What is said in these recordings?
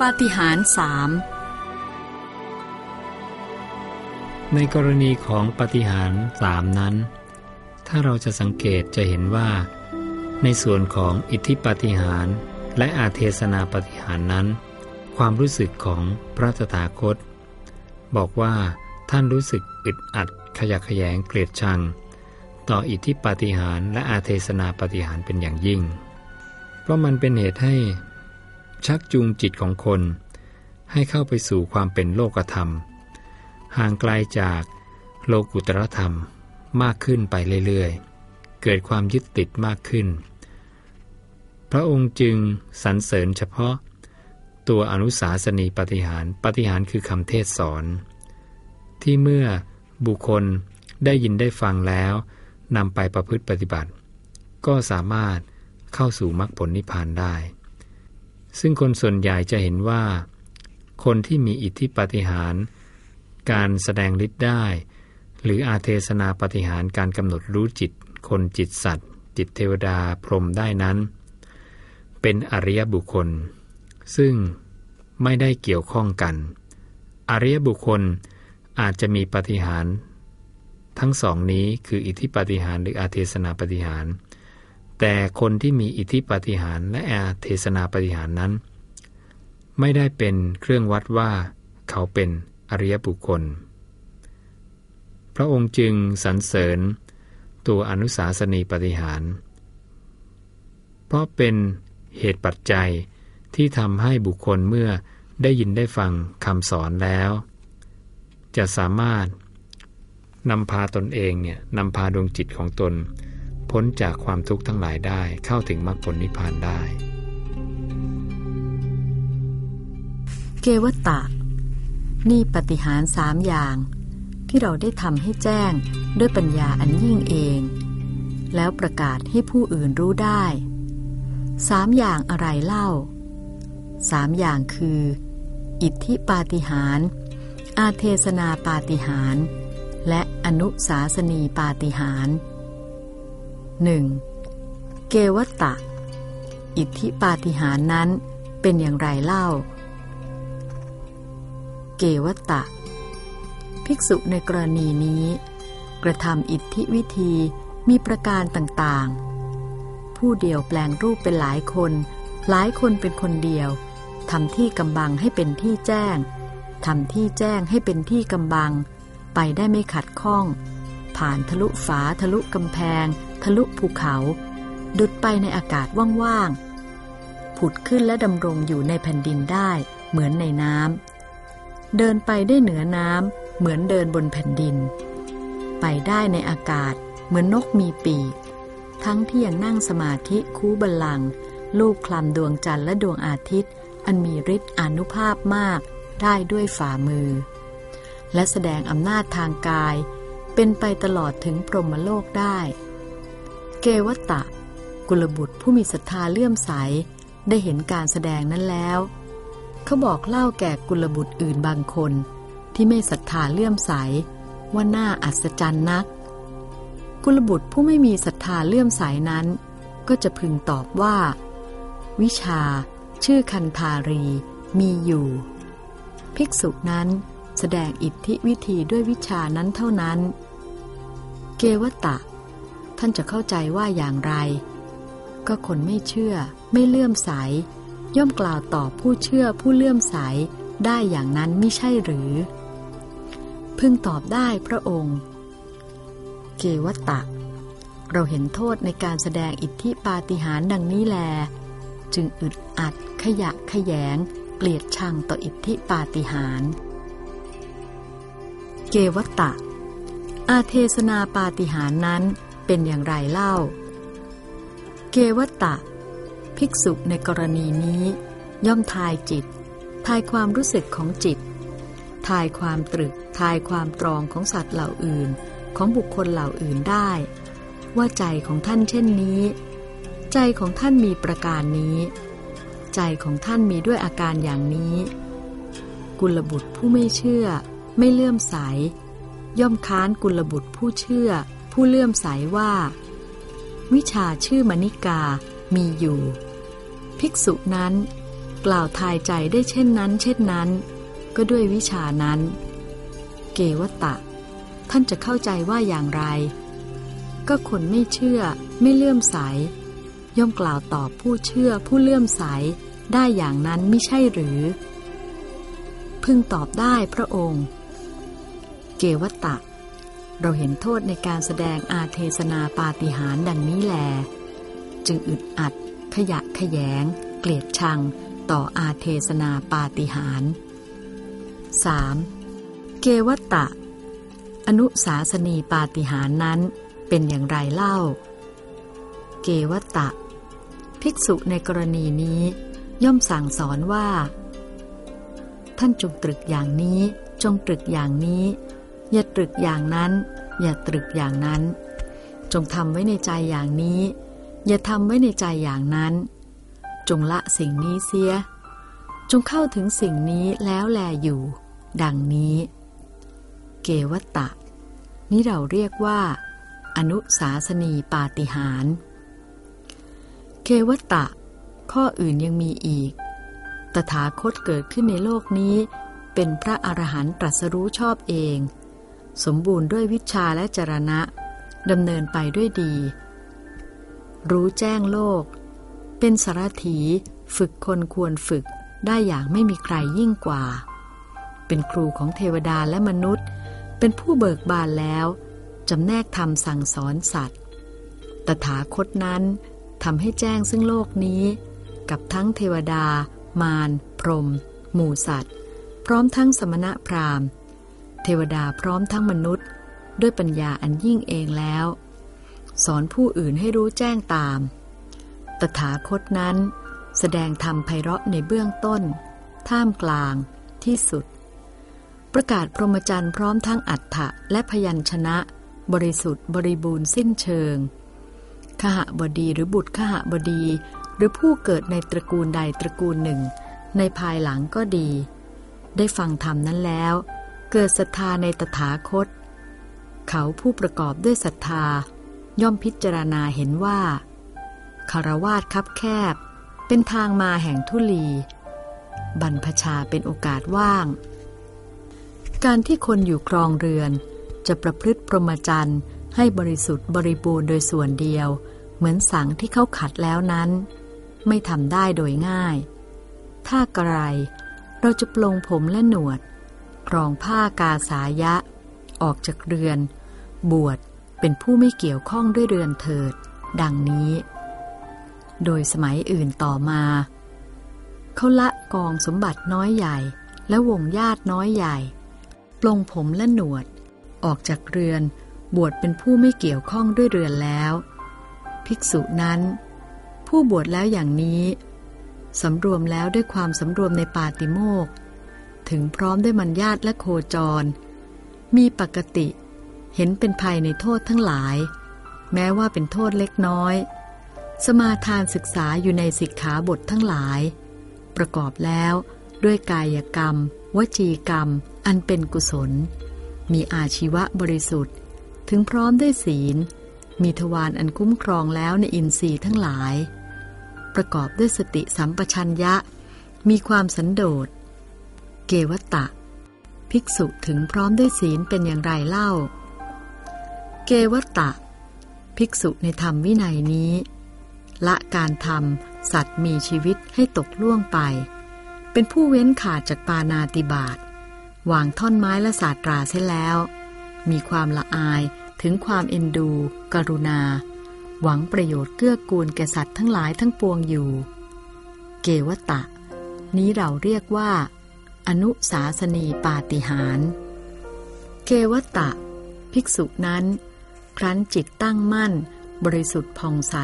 ปาฏิหาริย์สามในกรณีของปาฏิหาริย์สามนั้น ถ้าเราจะสังเกตจะเห็นว่า ในส่วนของอิทธิปาฏิหาริย์และอาเทศนาปาฏิหาริย์นั้น ความรู้สึกของพระตถาคต บอกว่าท่านรู้สึกอึดอัดขยะแขยงเกลียดชัง ต่ออิทธิปาฏิหาริย์และอาเทศนาปาฏิหาริย์เป็นอย่างยิ่ง เพราะมันเป็นเหตุให้ ชักจูงจิตของคน ให้เข้าไปสู่ความเป็นโลกธรรม ห่างไกลจากโลกุตรธรรมมากขึ้นไปเรื่อยๆ เกิดความยึดติดมากขึ้น พระองค์จึงสรรเสริญเฉพาะ ตัวอนุสาสนีปฏิหารปฏิหารคือคำเทศสอน ที่เมื่อบุคคลได้ยินได้ฟังแล้วนำไปประพฤติปฏิบัติ ก็สามารถเข้าสู่มรรคผลนิพพานได้ ซึ่งคนส่วนใหญ่จะเห็นว่า คนที่มีอิทธิปฏิหารการแสดงฤทธิ์ได้ หรืออาเทศนาปฏิหารการกำหนดรู้จิต คนจิตสัตว์ จิตเทวดาพรหมได้นั้น เป็นอริยบุคคล ซึ่งไม่ได้เกี่ยวข้องกัน อริยบุคคลอาจจะมีปฏิหาร ทั้งสองนี้คืออิทธิปฏิหารหรืออาเทศนาปฏิหาร แต่คนที่มีอิทธิปฏิหารและอาเทศนาปฏิหารนั้น ไม่ได้เป็นเครื่องวัดว่าเขาเป็นอริยบุคคล พระองค์จึงสรรเสริญตัวอนุสาสนีปฏิหาร เพราะเป็นเหตุปัจจัยที่ทำให้บุคคลเมื่อได้ยินได้ฟังคำสอนแล้ว จะสามารถนำพาตนเองเนี่ยนำพาดวงจิตของตน พ้นจากความทุกข์ทั้งหลายได้เข้าถึงมรรคผลนิพพานได้ เกวตะ นี่ปฏิหารสามอย่าง ที่เราได้ทำให้แจ้งด้วยปัญญาอันยิ่งเอง แล้วประกาศให้ผู้อื่นรู้ได้สามอย่างอะไรเล่าสามอย่างคือ อิทธิปาฏิหารอาเทศนาปาฏิหาร และอนุสาสนีปาฏิหาร์ 1. เกวัตตะ อิทธิปาฏิหารนั้นเป็นอย่างไรเล่า เกวัตตะ ภิกษุในกรณีนี้ กระทำอิทธิวิธีมีประการต่างๆ ผู้เดียวแปลงรูปเป็นหลายคน หลายคนเป็นคนเดียวทำที่กำบังให้เป็นที่แจ้งทำที่แจ้งให้เป็นที่กำบัง ไปได้ไม่ขัดข้อง ผ่านทะลุฝาทะลุกำแพง ทะลุภูเขา ดุดไปในอากาศว่างๆ ผุดขึ้นและดำรงอยู่ในแผ่นดินได้เหมือนในน้ำ เดินไปได้เหนือน้ำเหมือนเดินบนแผ่นดิน ไปได้ในอากาศเหมือนนกมีปีก ทั้งที่ยังนั่งสมาธิคูบัลลัง ลูกคลำดวงจันทร์และดวงอาทิตย์ อันมีฤทธิ์อนุภาพมากได้ด้วยฝ่ามือ และแสดงอำนาจทางกาย เป็นไปตลอดถึงพรหมโลกได้ เกวตตะ กุลบุตรผู้มีศรัทธาเลื่อมใส ได้เห็นการแสดงนั้นแล้ว เขาบอกเล่าแก่กุลบุตรอื่นบางคน ที่ไม่ศรัทธาเลื่อมใส ว่าน่าอัศจรรย์นัก กุลบุตรผู้ไม่มีศรัทธาเลื่อมใสนั้น ก็จะพึงตอบว่า วิชา ชื่อคันธารีมีอยู่ ภิกษุนั้นแสดงอิทธิวิธีด้วยวิชานั้นเท่านั้น เกวตตะ ท่านจะเข้าใจว่าอย่างไร ก็คนไม่เชื่อ ไม่เลื่อมใส ย่อมกล่าวตอบผู้เชื่อผู้เลื่อมใสได้อย่างนั้นไม่ใช่หรือ พึงตอบได้พระองค์ เกวตตะ เราเห็นโทษในการแสดงอิทธิปาฏิหาริย์ดังนี้แล จึงอึดอัดขยะขยง เกลียดชังต่ออิทธิปาฏิหาริย์เกวตตะอาเทศนาปาฏิหารนั้น เป็นอย่างไรเล่า เกวัตตะ ภิกษุในกรณีนี้ ย่อมทายจิต ทายความรู้สึกของจิต ทายความตรึก ทายความตรองของสัตว์เหล่าอื่น ของบุคคลเหล่าอื่นได้ ว่าใจของท่านเช่นนี้ ใจของท่านมีประการนี้ ใจของท่านมีด้วยอาการอย่างนี้ กุลบุตรผู้ไม่เชื่อ ไม่เลื่อมใส ย่อมค้านกุลบุตรผู้เชื่อ ผู้เลื่อมใสว่า วิชาชื่อมณิกามีอยู่ ภิกษุนั้น กล่าวทายใจได้เช่นนั้น เช่นนั้น ก็ด้วยวิชานั้น เกวตะ ท่านจะเข้าใจว่าอย่างไร ก็คนไม่เชื่อไม่เลื่อมใส ย่อมกล่าวตอบผู้เชื่อผู้เลื่อมใสได้อย่างนั้นไม่ใช่หรือ พึงตอบได้พระองค์ เกวตะ เราเห็นโทษในการแสดงอาเทศนาปาฏิหาริย์ดังนี้แล จึงอึดอัด ขยะขยง เกลียดชัง ต่ออาเทศนาปาฏิหาริย์ 3. เกวตะ อนุสาสนีปาฏิหาริย์นั้นเป็นอย่างไรเล่า เกวตะ ภิกษุในกรณีนี้ย่อมสั่งสอนว่า ท่านจงตรึกอย่างนี้จงตรึกอย่างนี้ อย่าตรึกอย่างนั้น อย่าตรึกอย่างนั้น จงทำไว้ในใจอย่างนี้ อย่าทำไว้ในใจอย่างนั้น จงละสิ่งนี้เสีย จงเข้าถึงสิ่งนี้แล้วแลอยู่ ดังนี้ เกวตตะนี้เราเรียกว่า อนุสาสนีปาติหารเกวตตะ ข้ออื่นยังมีอีก ตถาคตเกิดขึ้นในโลกนี้เป็นพระอรหันต์ตรัสรู้ชอบเอง สมบูรณ์ด้วยวิชาและจรณะดำเนินไปด้วยดี รู้แจ้งโลก เป็นสารถีฝึกคนควรฝึกได้อย่างไม่มีใครยิ่งกว่า เป็นครูของเทวดาและมนุษย์ เป็นผู้เบิกบานแล้วจำแนกธรรมสั่งสอนสัตว์ ตถาคตนั้นทำให้แจ้งซึ่งโลกนี้ กับทั้งเทวดา มาร พรหมหมู่สัตว์ พร้อมทั้งสมณะพราหมณ์ เทวดาพร้อมทั้งมนุษย์ ด้วยปัญญาอันยิ่งเองแล้ว สอนผู้อื่นให้รู้แจ้งตาม ตถาคตนั้น แสดงธรรมไพเราะในเบื้องต้น ท่ามกลางที่สุด ประกาศพรหมจรรย์พร้อมทั้งอัฏฐะและพยัญชนะ บริสุทธิ์บริบูรณ์สิ้นเชิงขหบดีหรือบุตรขหบดี หรือผู้เกิดในตระกูลใดตระกูลหนึ่ง ในภายหลังก็ดี ได้ฟังธรรมนั้นแล้ว เกิดศรัทธาในตถาคต เขาผู้ประกอบด้วยศรัทธา ย่อมพิจารณาเห็นว่าคารวาสคับแคบ เป็นทางมาแห่งทุลี บรรพชาเป็นโอกาสว่าง การที่คนอยู่ครองเรือน จะประพฤติพรหมจรรย์ให้บริสุทธิ์บริบูรณ์โดยส่วนเดียว เหมือนสังที่เขาขัดแล้วนั้น ไม่ทำได้โดยง่าย ถ้ากระไรเราจะปลงผมและหนวด ครองผ้ากาสายะ ออกจากเรือน บวชเป็นผู้ไม่เกี่ยวข้องด้วยเรือนเถิด ดังนี้ โดยสมัยอื่นต่อมา เขาละกองสมบัติน้อยใหญ่ และวงญาติน้อยใหญ่ ปลงผมและหนวด ออกจากเรือน บวชเป็นผู้ไม่เกี่ยวข้องด้วยเรือนแล้ว ภิกษุนั้น ผู้บวชแล้วอย่างนี้สำรวมแล้วด้วยความสำรวมในปาติโมก ถึงพร้อมด้วยมัญญาตและโคจร มีปกติ เห็นเป็นภัยในโทษทั้งหลาย แม้ว่าเป็นโทษเล็กน้อย สมาทานศึกษาอยู่ในสิกขาบททั้งหลาย ประกอบแล้วด้วยกายกรรม วจีกรรม อันเป็นกุศล มีอาชีวะบริสุทธิ์ ถึงพร้อมด้วยศีล มีทวารอันคุ้มครองแล้วในอินทรีย์ทั้งหลาย ประกอบด้วยสติสัมปชัญญะ มีความสันโดษ เกวตะ ภิกษุถึงพร้อมด้วยศีลเป็นอย่างไรเล่า เกวตะ ภิกษุในธรรมวินัยนี้ ละการทำสัตว์มีชีวิตให้ตกล่วงไป เป็นผู้เว้นขาดจากปานาติบาตวางท่อนไม้และศาสตราเส้นแล้ว มีความละอายถึงความเอ็นดู กรุณา หวังประโยชน์เกื้อกูลแก่สัตว์ทั้งหลายทั้งปวงอยู่ เกวตะ นี้เราเรียกว่า อนุสาสนีปาติหารเกวตะ ภิกษุนั้น ครั้นจิตตั้งมั่น บริสุทธิ์ผ่องใส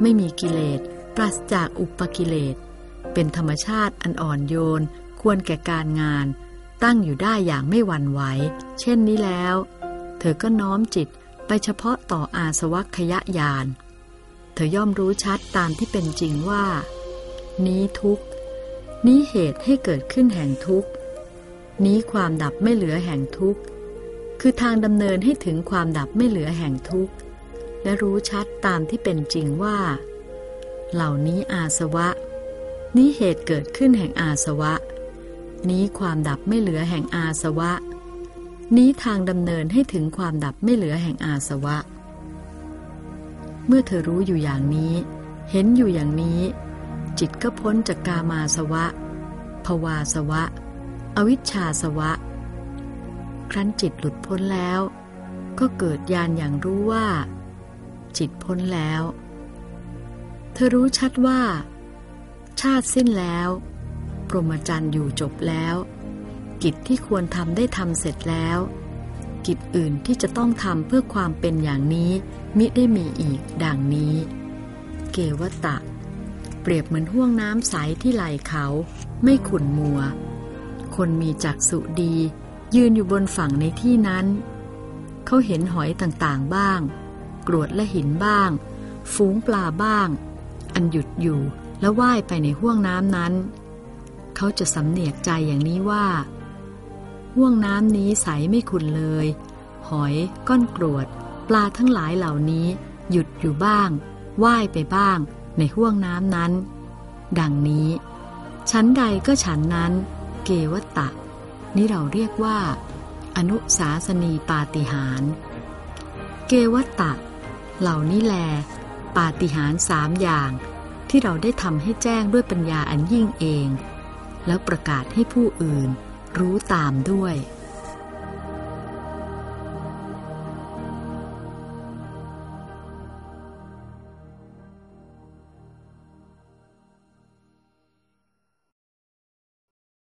ไม่มีกิเลสปราศจากอุปกิเลส เป็นธรรมชาติอันอ่อนโยน ควรแก่การงาน ตั้งอยู่ได้อย่างไม่หวั่นไหว เช่นนี้แล้ว เธอก็น้อมจิตไปเฉพาะต่ออาสวัคยญาณ เธอย่อมรู้ชัดตามที่เป็นจริงว่า นี้ทุกข์ นี้เหตุให้เกิดขึ้นแห่งทุกข์ นี้ความดับไม่เหลือแห่งทุกข์ คือทางดำเนินให้ถึงความดับไม่เหลือแห่งทุกข์ และรู้ชัดตามที่เป็นจริงว่า เหล่านี้อาสวะ นี้เหตุเกิดขึ้นแห่งอาสวะ นี้ความดับไม่เหลือแห่งอาสวะ นี้ทางดำเนินให้ถึงความดับไม่เหลือแห่งอาสวะ เมื่อเธอรู้อยู่อย่างนี้ เห็นอยู่อย่างนี้ จิตก็พ้นจากกามาสวะ ภวาสวะ อวิชชาสวะ ครั้นจิตหลุดพ้นแล้ว ก็เกิดญาณอย่างรู้ว่า จิตพ้นแล้ว เธอรู้ชัดว่า ชาติสิ้นแล้วพรมจรรย์อยู่จบแล้ว กิจที่ควรทำได้ทำเสร็จแล้ว กิจอื่นที่จะต้องทำเพื่อความเป็นอย่างนี้ มิได้มีอีกดังนี้ เกวตะ เปรียบเหมือนห่วงน้ำใสที่ไหลเขา ไม่ขุ่นมัว คนมีจักษุดี ยืนอยู่บนฝั่งในที่นั้น เขาเห็นหอยต่างๆบ้าง กรวดและหินบ้าง ฝูงปลาบ้าง อันหยุดอยู่และว่ายไปในห้วงน้ำนั้น เขาจะสำเนียกใจอย่างนี้ว่าห่วงน้ำนี้ใสไม่ขุ่นเลย หอยก้อนกรวด ปลาทั้งหลายเหล่านี้ หยุดอยู่บ้าง ว่ายไปบ้าง ในห้วงน้ำนั้น ดังนี้ ชั้นใดก็ฉันนั้น เกวตะ นี่เราเรียกว่า อนุสาสนีปาติหาร เกวตะ เหล่านี้แล ปาติหารสามอย่าง ที่เราได้ทำให้แจ้งด้วยปัญญาอันยิ่งเอง แล้วประกาศให้ผู้อื่นรู้ตามด้วย